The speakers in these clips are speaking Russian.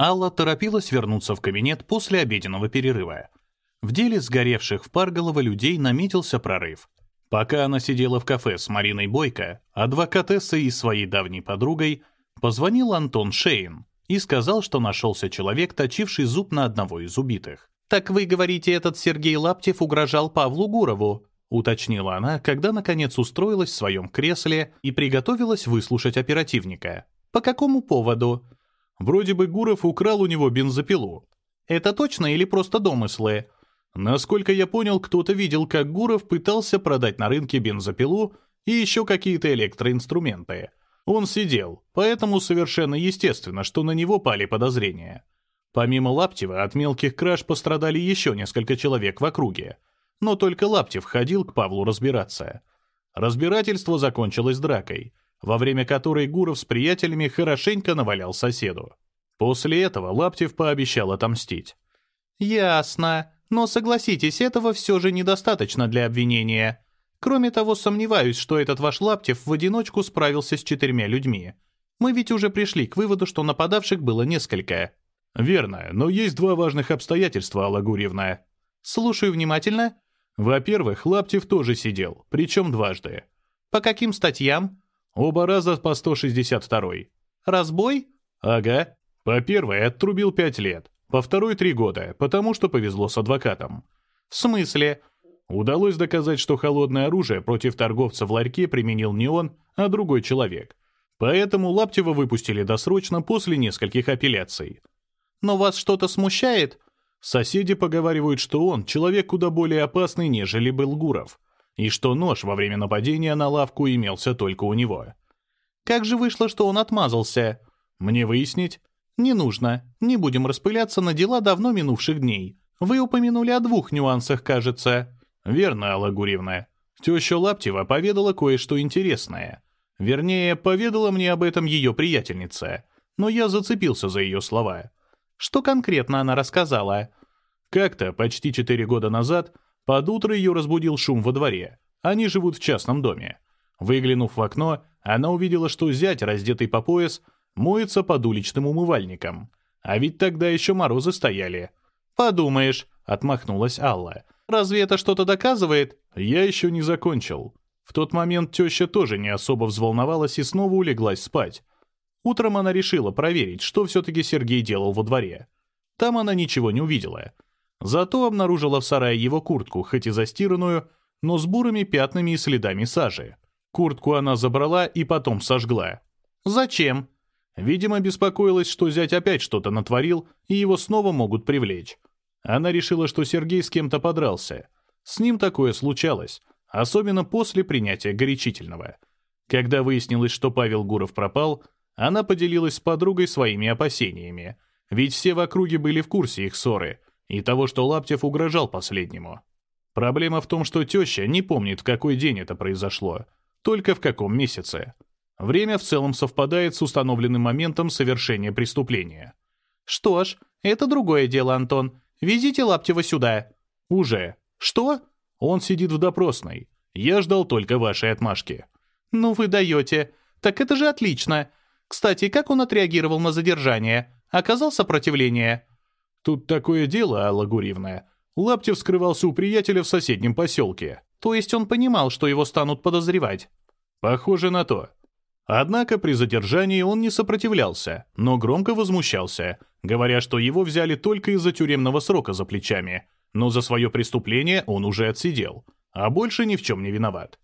Алла торопилась вернуться в кабинет после обеденного перерыва. В деле сгоревших в Парголово людей наметился прорыв. Пока она сидела в кафе с Мариной Бойко, адвокатессой и своей давней подругой, позвонил Антон Шейн и сказал, что нашелся человек, точивший зуб на одного из убитых. «Так вы говорите, этот Сергей Лаптев угрожал Павлу Гурову?» — уточнила она, когда наконец устроилась в своем кресле и приготовилась выслушать оперативника. «По какому поводу?» «Вроде бы Гуров украл у него бензопилу». «Это точно или просто домыслы?» Насколько я понял, кто-то видел, как Гуров пытался продать на рынке бензопилу и еще какие-то электроинструменты. Он сидел, поэтому совершенно естественно, что на него пали подозрения. Помимо Лаптева, от мелких краж пострадали еще несколько человек в округе. Но только Лаптев ходил к Павлу разбираться. Разбирательство закончилось дракой, во время которой Гуров с приятелями хорошенько навалял соседу. После этого Лаптев пообещал отомстить. «Ясно. Но согласитесь, этого все же недостаточно для обвинения. Кроме того, сомневаюсь, что этот ваш Лаптев в одиночку справился с четырьмя людьми. Мы ведь уже пришли к выводу, что нападавших было несколько». «Верно, но есть два важных обстоятельства, Алла Гурьевна». «Слушаю внимательно». «Во-первых, Лаптев тоже сидел, причем дважды». «По каким статьям?» «Оба раза по 162-й». «Разбой?» «Ага. По первой отрубил пять лет, по второй — три года, потому что повезло с адвокатом». «В смысле?» Удалось доказать, что холодное оружие против торговца в ларьке применил не он, а другой человек. Поэтому Лаптева выпустили досрочно после нескольких апелляций. «Но вас что-то смущает?» Соседи поговаривают, что он человек куда более опасный, нежели был Гуров, и что нож во время нападения на лавку имелся только у него. «Как же вышло, что он отмазался?» «Мне выяснить?» «Не нужно. Не будем распыляться на дела давно минувших дней. Вы упомянули о двух нюансах, кажется». «Верно, Алла Гурьевна. Теща Лаптева поведала кое-что интересное. Вернее, поведала мне об этом ее приятельница. Но я зацепился за ее слова. Что конкретно она рассказала? Как-то, почти четыре года назад, под утро ее разбудил шум во дворе. Они живут в частном доме. Выглянув в окно, она увидела, что зять, раздетый по пояс, моется под уличным умывальником. А ведь тогда еще морозы стояли. «Подумаешь», — отмахнулась Алла, — Разве это что-то доказывает? Я еще не закончил. В тот момент теща тоже не особо взволновалась и снова улеглась спать. Утром она решила проверить, что все-таки Сергей делал во дворе. Там она ничего не увидела. Зато обнаружила в сарае его куртку, хоть и застиранную, но с бурыми пятнами и следами сажи. Куртку она забрала и потом сожгла. Зачем? Видимо, беспокоилась, что зять опять что-то натворил, и его снова могут привлечь. Она решила, что Сергей с кем-то подрался. С ним такое случалось, особенно после принятия горячительного. Когда выяснилось, что Павел Гуров пропал, она поделилась с подругой своими опасениями, ведь все в округе были в курсе их ссоры и того, что Лаптев угрожал последнему. Проблема в том, что теща не помнит, в какой день это произошло, только в каком месяце. Время в целом совпадает с установленным моментом совершения преступления. «Что ж, это другое дело, Антон. Везите Лаптева сюда». «Уже». «Что?» «Он сидит в допросной. Я ждал только вашей отмашки». «Ну вы даете. Так это же отлично. Кстати, как он отреагировал на задержание? Оказал сопротивление?» «Тут такое дело, Алла Гурьевна. Лаптев скрывался у приятеля в соседнем поселке». «То есть он понимал, что его станут подозревать?» «Похоже на то. Однако при задержании он не сопротивлялся, но громко возмущался, говоря, что его взяли только из-за тюремного срока за плечами, но за свое преступление он уже отсидел, а больше ни в чем не виноват.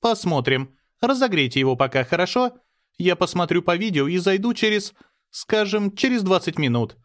«Посмотрим. Разогрейте его пока, хорошо? Я посмотрю по видео и зайду через, скажем, через 20 минут.